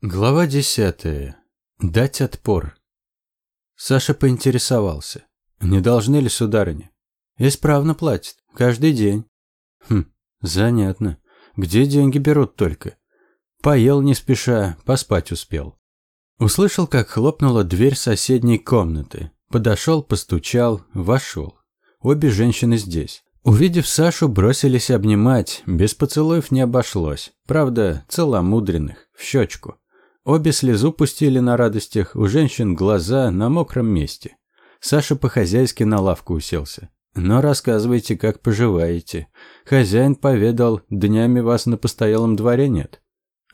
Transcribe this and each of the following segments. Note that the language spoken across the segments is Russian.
Глава десятая. Дать отпор. Саша поинтересовался. Не должны ли, сударыня? Исправно платит. Каждый день. Хм, занятно. Где деньги берут только? Поел не спеша, поспать успел. Услышал, как хлопнула дверь соседней комнаты. Подошел, постучал, вошел. Обе женщины здесь. Увидев Сашу, бросились обнимать. Без поцелуев не обошлось. Правда, целомудренных, в щечку. Обе слезу пустили на радостях, у женщин глаза на мокром месте. Саша по-хозяйски на лавку уселся. «Но рассказывайте, как поживаете. Хозяин поведал, днями вас на постоялом дворе нет».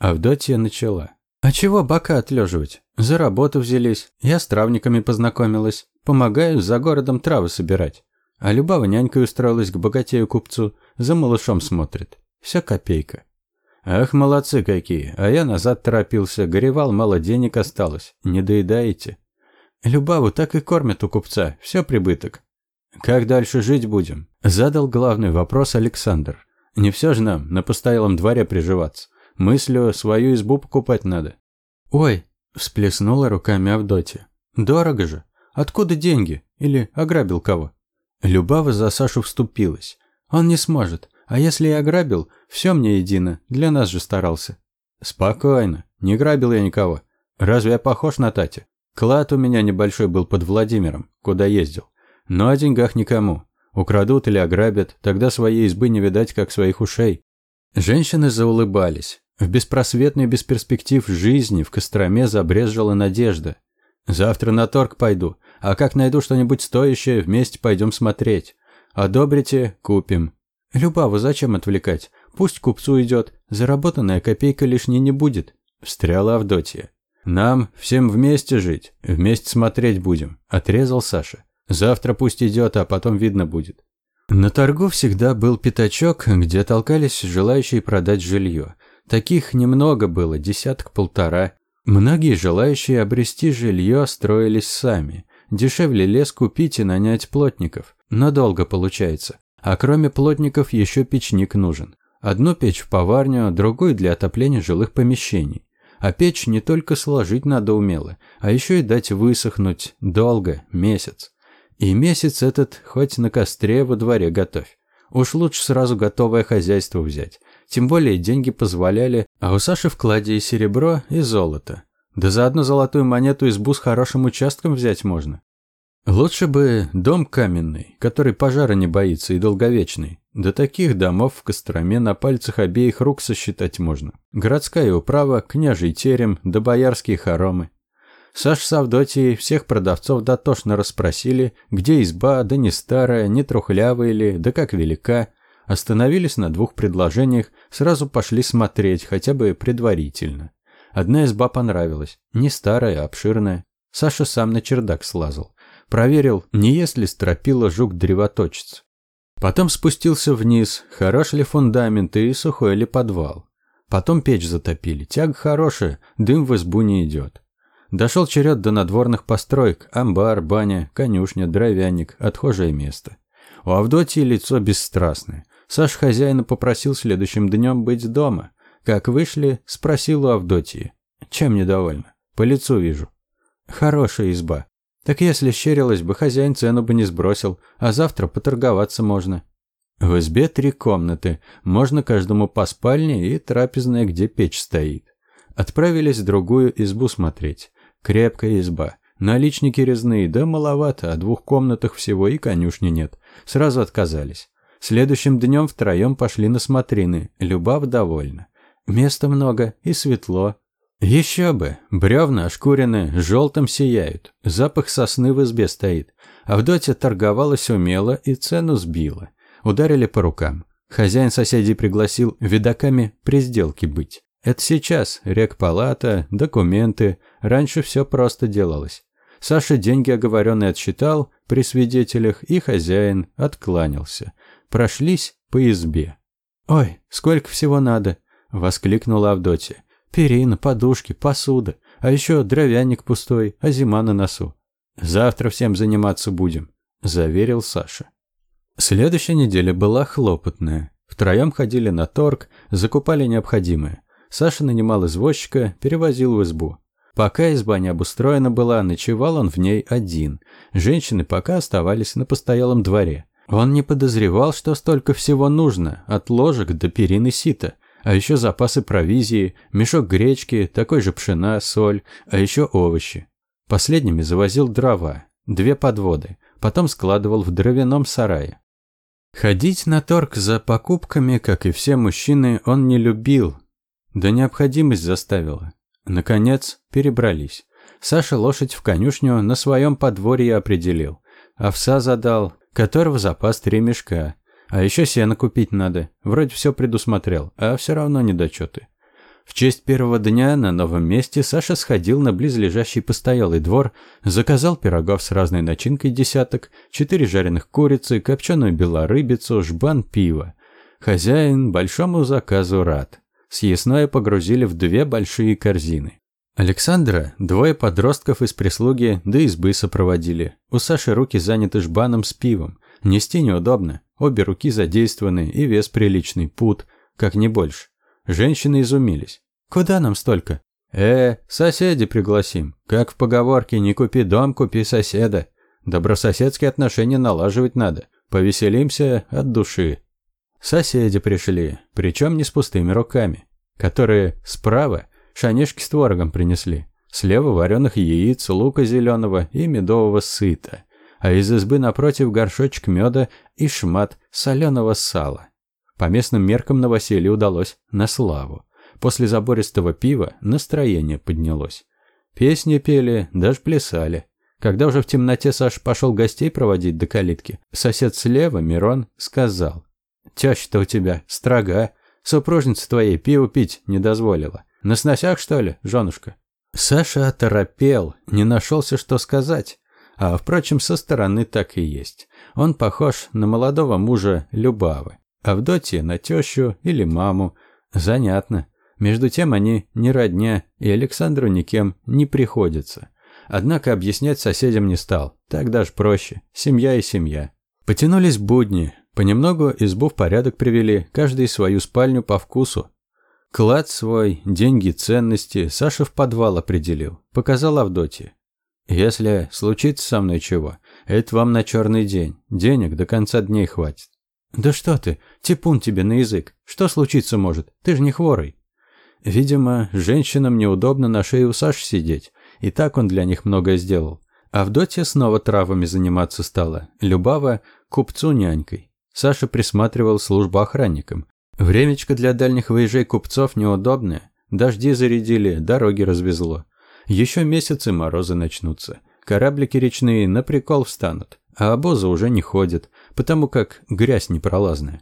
Авдотья начала. «А чего бока отлеживать? За работу взялись. Я с травниками познакомилась. Помогаю за городом травы собирать. А Любава нянькой устроилась к богатею-купцу. За малышом смотрит. Вся копейка. Ах, молодцы какие. А я назад торопился. Горевал, мало денег осталось. Не доедаете? Любаву так и кормят у купца. Все прибыток. Как дальше жить будем? Задал главный вопрос Александр. Не все же нам на постоялом дворе приживаться. Мыслю, свою избу покупать надо. Ой, всплеснула руками Авдотья. Дорого же. Откуда деньги? Или ограбил кого? Любава за Сашу вступилась. Он не сможет. А если и ограбил, все мне едино, для нас же старался. Спокойно, не грабил я никого. Разве я похож на Тати? Клад у меня небольшой был под Владимиром, куда ездил. Но о деньгах никому. Украдут или ограбят, тогда своей избы не видать, как своих ушей. Женщины заулыбались. В беспросветной без перспектив жизни в Костроме забрезжила надежда. Завтра на торг пойду, а как найду что-нибудь стоящее, вместе пойдем смотреть. Одобрите – купим. Любаву зачем отвлекать? Пусть купцу идет, заработанная копейка лишней не будет. Встряла Авдотья. Нам всем вместе жить, вместе смотреть будем, отрезал Саша. Завтра пусть идет, а потом видно будет. На торгу всегда был пятачок, где толкались желающие продать жилье. Таких немного было, десяток-полтора. Многие желающие обрести жилье строились сами. Дешевле лес купить и нанять плотников. Но долго получается. А кроме плотников еще печник нужен. Одну печь в поварню, другую для отопления жилых помещений. А печь не только сложить надо умело, а еще и дать высохнуть долго, месяц. И месяц этот хоть на костре во дворе готовь. Уж лучше сразу готовое хозяйство взять. Тем более деньги позволяли, а у Саши в кладе и серебро, и золото. Да за одну золотую монету избу с хорошим участком взять можно. Лучше бы дом каменный, который пожара не боится и долговечный. До таких домов в Костроме на пальцах обеих рук сосчитать можно. Городская управа, княжий терем, да боярские хоромы. Саш с Авдотьей всех продавцов дотошно расспросили, где изба, да не старая, не трухлявая ли, да как велика. Остановились на двух предложениях, сразу пошли смотреть, хотя бы предварительно. Одна изба понравилась, не старая, а обширная. Саша сам на чердак слазал. Проверил, не есть ли стропила жук-древоточец. Потом спустился вниз, хорош ли фундамент и сухой ли подвал. Потом печь затопили, тяга хорошая, дым в избу не идет. Дошел черед до надворных построек, амбар, баня, конюшня, дровяник, отхожее место. У Авдотьи лицо бесстрастное. Саш хозяина попросил следующим днем быть дома. Как вышли, спросил у Авдотьи. Чем недовольна? По лицу вижу. Хорошая изба. Так если щерилась бы, хозяин цену бы не сбросил, а завтра поторговаться можно. В избе три комнаты, можно каждому по спальне и трапезная, где печь стоит. Отправились в другую избу смотреть. Крепкая изба. Наличники резные, да маловато, а двух комнатах всего и конюшни нет. Сразу отказались. Следующим днем втроем пошли на смотрины. Любав довольна. Места много и светло, еще бы, бревна ошкуренные, желтым сияют, запах сосны в избе стоит. Авдотья торговалась умело и цену сбила. Ударили по рукам. Хозяин соседей пригласил видаками при сделке быть. Это сейчас, рекпалата, документы, раньше все просто делалось. Саша деньги оговоренные отсчитал при свидетелях, и хозяин откланялся. Прошлись по избе. «Ой, сколько всего надо!» – воскликнула Авдотья. Перина, подушки, посуда, а еще дровяник пустой, а зима на носу. Завтра всем заниматься будем, заверил Саша. Следующая неделя была хлопотная. Втроем ходили на торг, закупали необходимое. Саша нанимал извозчика, перевозил в избу. Пока изба не обустроена была, ночевал он в ней один. Женщины пока оставались на постоялом дворе. Он не подозревал, что столько всего нужно, от ложек до перины сита. А еще запасы провизии, мешок гречки, такой же пшена, соль, а еще овощи. Последними завозил дрова, две подводы, потом складывал в дровяном сарае. Ходить на торг за покупками, как и все мужчины, он не любил. Да необходимость заставила. Наконец, перебрались. Саша лошадь в конюшню на своем подворье определил. Овса задал, которого запас три мешка. А еще сено купить надо. Вроде все предусмотрел, а все равно недочеты. В честь первого дня на новом месте Саша сходил на близлежащий постоялый двор, заказал пирогов с разной начинкой десяток, четыре жареных курицы, копченую белорыбицу, жбан пива. Хозяин большому заказу рад. Съестное погрузили в две большие корзины. Александра двое подростков из прислуги до избы сопроводили. У Саши руки заняты жбаном с пивом. Нести неудобно. Обе руки задействованы и вес приличный, пут, как не больше. Женщины изумились. «Куда нам столько?» «Э, соседи пригласим. Как в поговорке «не купи дом, купи соседа». Добрососедские отношения налаживать надо. Повеселимся от души». Соседи пришли, причем не с пустыми руками, которые справа шанишки с творогом принесли, слева вареных яиц, лука зеленого и медового сыта, а из избы напротив горшочек меда и шмат соленого сала. По местным меркам новоселье удалось на славу. После забористого пива настроение поднялось. Песни пели, даже плясали. Когда уже в темноте Саша пошел гостей проводить до калитки, сосед слева, Мирон, сказал. «Теща-то у тебя строга. Супружница твоей пиво пить не дозволила. На сносях, что ли, женушка?» Саша оторопел, не нашелся, что сказать. А, впрочем, со стороны так и есть. Он похож на молодого мужа Любавы. Авдотья на тещу или маму. Занятно. Между тем они не родня, и Александру никем не приходится. Однако объяснять соседям не стал. Так даже проще. Семья и семья. Потянулись будни. Понемногу избу в порядок привели, каждый свою спальню по вкусу. Клад свой, деньги, ценности Саша в подвал определил. Показал Авдотье. «Если случится со мной чего, это вам на черный день. Денег до конца дней хватит. «Да что ты, типун тебе на язык. Что случиться может? Ты же не хворый». Видимо, женщинам неудобно на шее у Саши сидеть, и так он для них многое сделал. Авдотья снова травами заниматься стала, Любава – купцу нянькой. Саша присматривал службу охранникам. Времечко для дальних выезжей купцов неудобное. Дожди зарядили, дороги развезло. Еще месяцы морозы начнутся. Кораблики речные на прикол встанут, а обозы уже не ходят, потому как грязь непролазная.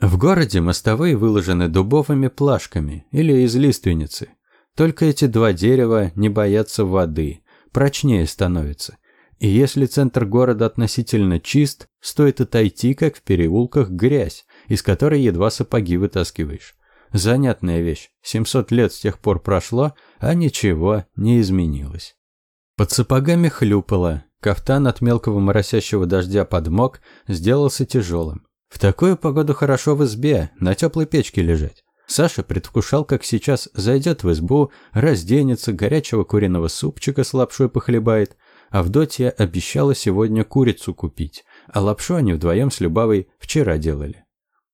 В городе мостовые выложены дубовыми плашками или из лиственницы. Только эти два дерева не боятся воды, прочнее становятся. И если центр города относительно чист, стоит отойти, как в переулках, грязь, из которой едва сапоги вытаскиваешь. Занятная вещь. 700 лет с тех пор прошло, а ничего не изменилось. Под сапогами хлюпало, Кафтан от мелкого моросящего дождя подмок, сделался тяжелым. В такую погоду хорошо в избе, на теплой печке лежать. Саша предвкушал, как сейчас зайдет в избу, разденется, горячего куриного супчика с лапшой похлебает. Авдотья обещала сегодня курицу купить, а лапшу они вдвоем с Любавой вчера делали.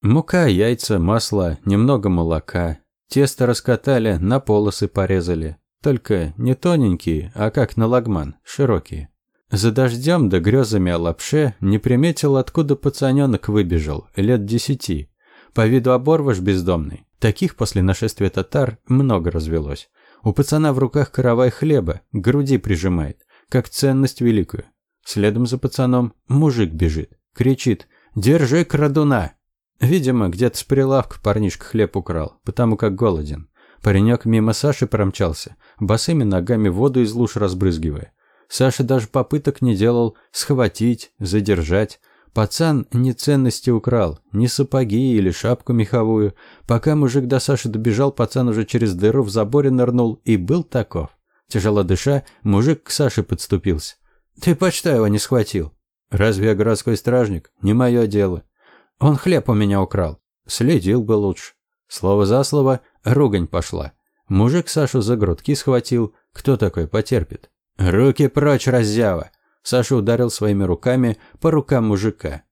Мука, яйца, масло, немного молока. Тесто раскатали, на полосы порезали. Только не тоненькие, а как на лагман, широкие. За дождем да грезами о лапше не приметил, откуда пацаненок выбежал, лет десяти. По виду оборвыш бездомный. Таких после нашествия татар много развелось. У пацана в руках каравай хлеба, груди прижимает, как ценность великую. Следом за пацаном мужик бежит, кричит «Держи крадуна!». Видимо, где-то с прилавка парнишка хлеб украл, потому как голоден. Паренек мимо Саши промчался, босыми ногами воду из луж разбрызгивая. Саша даже попыток не делал схватить, задержать. Пацан ни ценности украл, ни сапоги или шапку меховую. Пока мужик до Саши добежал, пацан уже через дыру в заборе нырнул и был таков. Тяжело дыша, мужик к Саше подступился. «Ты почта его не схватил?» «Разве я городской стражник? Не мое дело. Он хлеб у меня украл. Следил бы лучше». Слово за слово, ругань пошла. Мужик Сашу за грудки схватил. Кто такой потерпит? «Руки прочь, раззява!» Саша ударил своими руками по рукам мужика.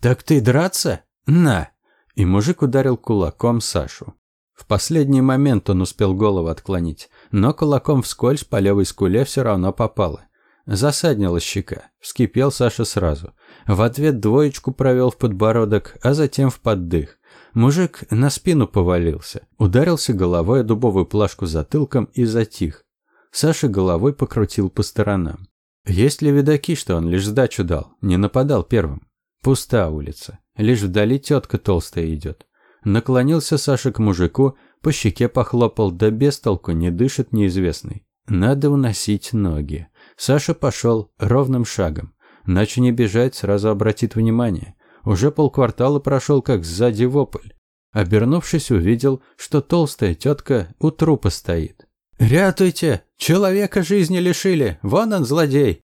«Так ты драться? На!» И мужик ударил кулаком Сашу. В последний момент он успел голову отклонить, но кулаком вскользь по левой скуле все равно попало. Засаднила щека. Вскипел Саша сразу. В ответ двоечку провел в подбородок, а затем в поддых. Мужик на спину повалился, ударился головой о дубовую плашку затылком и затих. Саша головой покрутил по сторонам. Есть ли видаки, что он лишь сдачу дал, не нападал первым? Пуста улица. Лишь вдали тетка толстая идет. Наклонился Саша к мужику, по щеке похлопал, да без толку не дышит неизвестный. Надо уносить ноги. Саша пошел ровным шагом. Начал не бежать, сразу обратит внимание. Уже полквартала прошел, как сзади вопль. Обернувшись, увидел, что толстая тетка у трупа стоит. «Рятуйте! Человека жизни лишили! Вон он, злодей!»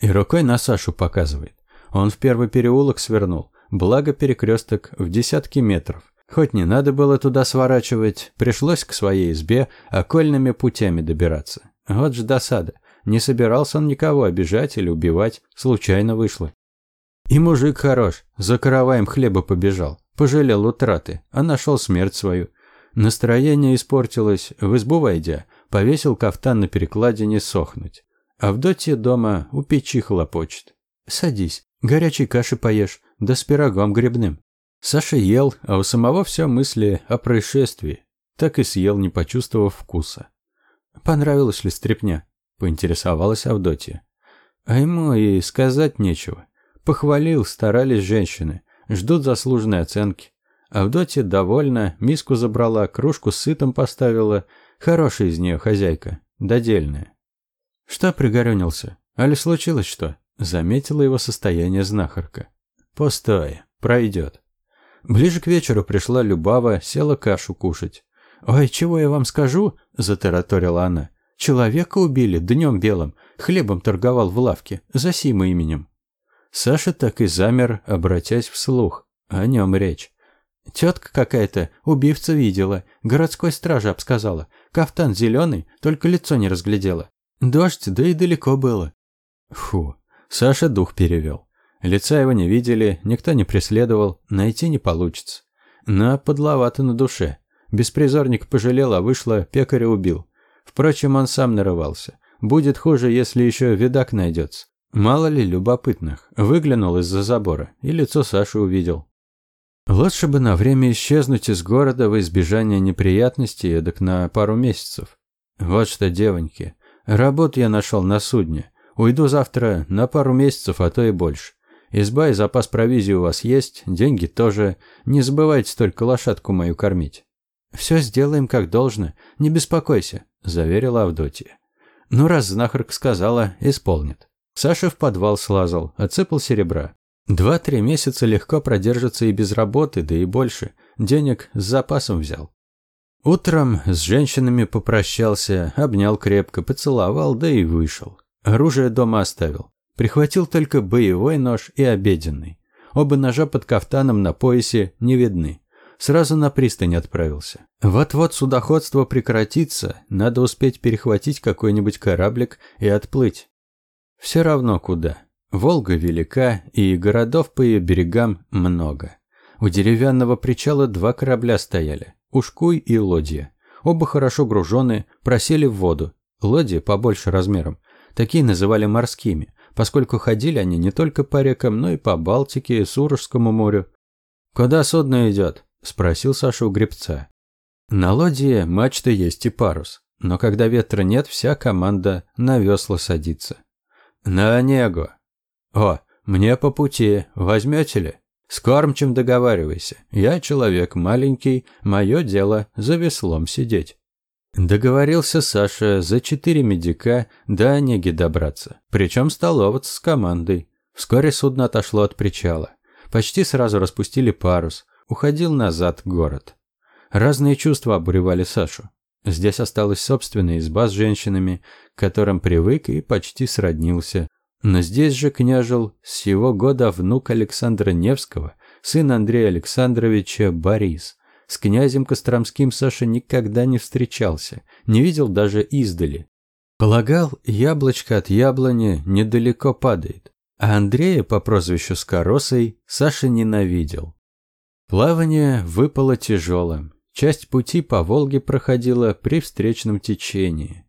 И рукой на Сашу показывает. Он в первый переулок свернул, благо перекресток в десятки метров. Хоть не надо было туда сворачивать, пришлось к своей избе окольными путями добираться. Вот же досада. Не собирался он никого обижать или убивать, случайно вышло. И мужик хорош, за караваем хлеба побежал. Пожалел утраты, а нашел смерть свою. Настроение испортилось, в избу войдя, повесил кафтан на перекладине сохнуть. Авдотья дома у печи хлопочет. «Садись, горячей каши поешь, да с пирогом грибным». Саша ел, а у самого все мысли о происшествии. Так и съел, не почувствовав вкуса. «Понравилась ли стряпня?» – поинтересовалась Авдотья. А ему и сказать нечего. Похвалил, старались женщины. Ждут заслуженной оценки. Авдотья довольна, миску забрала, кружку с сытом поставила. Хорошая из нее хозяйка, додельная. Что пригорюнился? Али случилось что? Заметила его состояние знахарка. Пустое, пройдет. Ближе к вечеру пришла Любава, села кашу кушать. «Ой, чего я вам скажу?» – затараторила она. «Человека убили днем белым, хлебом торговал в лавке, за сим именем». Саша так и замер, обратясь вслух. О нем речь. Тетка какая-то, убивца видела, городской стража обсказала. Кафтан зеленый, только лицо не разглядела. Дождь, да и далеко было. Фу, Саша дух перевел. Лица его не видели, никто не преследовал, найти не получится. Но подловато на душе. Беспризорник пожалел, а вышло, пекаря убил. Впрочем, он сам нарывался. Будет хуже, если еще видак найдется. Мало ли любопытных. Выглянул из-за забора и лицо Саши увидел. Лучше бы на время исчезнуть из города во избежание неприятностей эдак на пару месяцев. Вот что, девоньки, работу я нашел на судне. Уйду завтра на пару месяцев, а то и больше. Изба и запас провизии у вас есть, деньги тоже. Не забывайте только лошадку мою кормить. Все сделаем как должно, не беспокойся, заверила Авдотья. Ну раз знахарка сказала, исполнит. Саша в подвал слазал, отсыпал серебра. Два-три месяца легко продержится и без работы, да и больше. Денег с запасом взял. Утром с женщинами попрощался, обнял крепко, поцеловал, да и вышел. Оружие дома оставил. Прихватил только боевой нож и обеденный. Оба ножа под кафтаном на поясе не видны. Сразу на пристань отправился. Вот-вот судоходство прекратится, надо успеть перехватить какой-нибудь кораблик и отплыть. Все равно куда. Волга велика, и городов по ее берегам много. У деревянного причала два корабля стояли – Ушкуй и Лодья. Оба хорошо гружены, просели в воду. Лодья побольше размером. Такие называли морскими, поскольку ходили они не только по рекам, но и по Балтике и Сурожскому морю. «Куда судно идет?» – спросил Саша у гребца. На лодье мачта есть и парус, но когда ветра нет, вся команда на весла садится. «На Онегу». «О, мне по пути. Возьмете ли?» «С кормчим договаривайся. Я человек маленький, мое дело за веслом сидеть». Договорился Саша за четыре медика до Онеги добраться, причем столоваться с командой. Вскоре судно отошло от причала. Почти сразу распустили парус, уходил назад город. Разные чувства обуревали Сашу. Здесь осталась собственная изба с женщинами, к которым привык и почти сроднился. Но здесь же княжил с сего года внук Александра Невского, сын Андрея Александровича Борис. С князем Костромским Саша никогда не встречался, не видел даже издали. Полагал, яблочко от яблони недалеко падает. А Андрея по прозвищу Скоросой Саша ненавидел. Плавание выпало тяжелым. Часть пути по Волге проходила при встречном течении.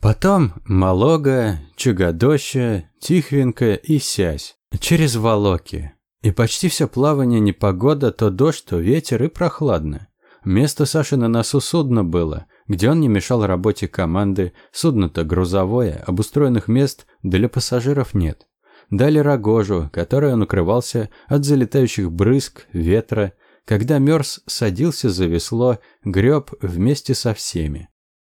Потом Малога, Чугодоща, Тихвинка и Сязь. Через Волоки. И почти все плавание не погода, то дождь, то ветер и прохладно. Место Саши на носу судно было, где он не мешал работе команды. Судно-то грузовое, обустроенных мест для пассажиров нет. Дали рогожу, которой он укрывался от залетающих брызг, ветра. Когда мерз, садился за весло, греб вместе со всеми.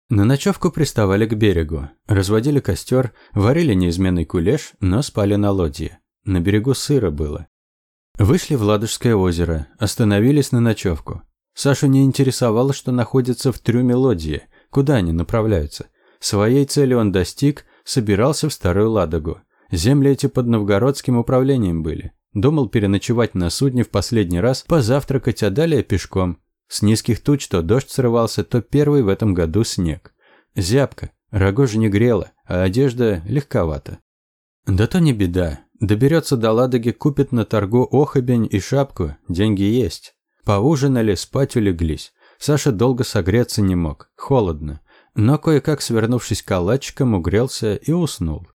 На ночевку приставали к берегу, разводили костер, варили неизменный кулеш, но спали на лодье. На берегу сыро было. Вышли в Ладожское озеро, остановились на ночевку. Сашу не интересовало, что находится в трюме лодьи, куда они направляются. Своей цели он достиг, собирался в Старую Ладогу. Земли эти под новгородским управлением были. Думал переночевать на судне в последний раз, позавтракать, а далее пешком. С низких туч то дождь срывался, то первый в этом году снег. Зябко, рогожа не грела, а одежда легковата. Да то не беда. Доберется до Ладоги, купит на торгу охобень и шапку, деньги есть. Поужинали, спать улеглись. Саша долго согреться не мог, холодно. Но кое-как, свернувшись калачиком, угрелся и уснул.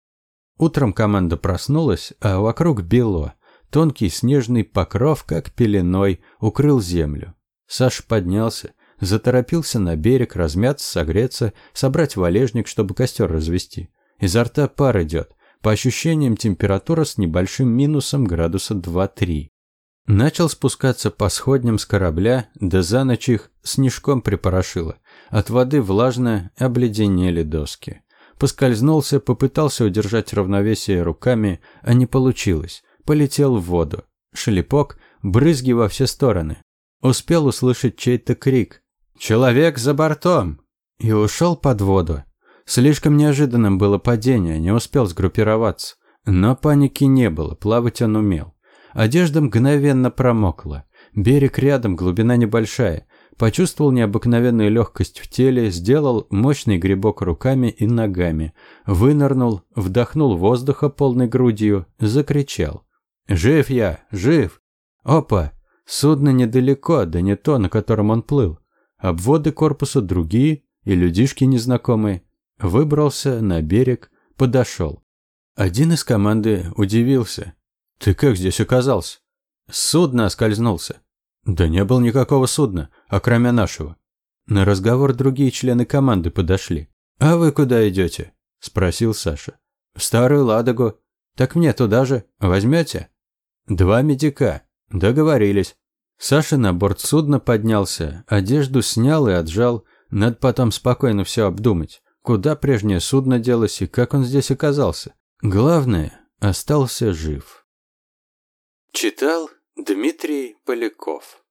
Утром команда проснулась, а вокруг бело. Тонкий снежный покров, как пеленой, укрыл землю. Саш поднялся, заторопился на берег, размяться, согреться, собрать валежник, чтобы костер развести. Изо рта пар идет. По ощущениям, температура с небольшим минусом градуса 2-3. Начал спускаться по сходням с корабля, да за ночь их снежком припорошило. От воды влажно обледенели доски. Поскользнулся, попытался удержать равновесие руками, а не получилось. Полетел в воду. Шлепок, брызги во все стороны. Успел услышать чей-то крик. «Человек за бортом!» И ушел под воду. Слишком неожиданным было падение, не успел сгруппироваться. Но паники не было, плавать он умел. Одежда мгновенно промокла. Берег рядом, глубина небольшая. Почувствовал необыкновенную легкость в теле, сделал мощный грибок руками и ногами, вынырнул, вдохнул воздуха полной грудью, закричал. «Жив я! Жив!» «Опа! Судно недалеко, да не то, на котором он плыл. Обводы корпуса другие и людишки незнакомые. Выбрался на берег, подошел. Один из команды удивился. «Ты как здесь оказался?» «Судно оскользнулся». Да не было никакого судна, окромя нашего. На разговор другие члены команды подошли. «А вы куда идете?» – спросил Саша. «В Старую Ладогу. Так мне туда же. Возьмете?» «Два медика. Договорились». Саша на борт судна поднялся, одежду снял и отжал. Надо потом спокойно все обдумать. Куда прежнее судно делось и как он здесь оказался. Главное, остался жив. Читал Дмитрий Поляков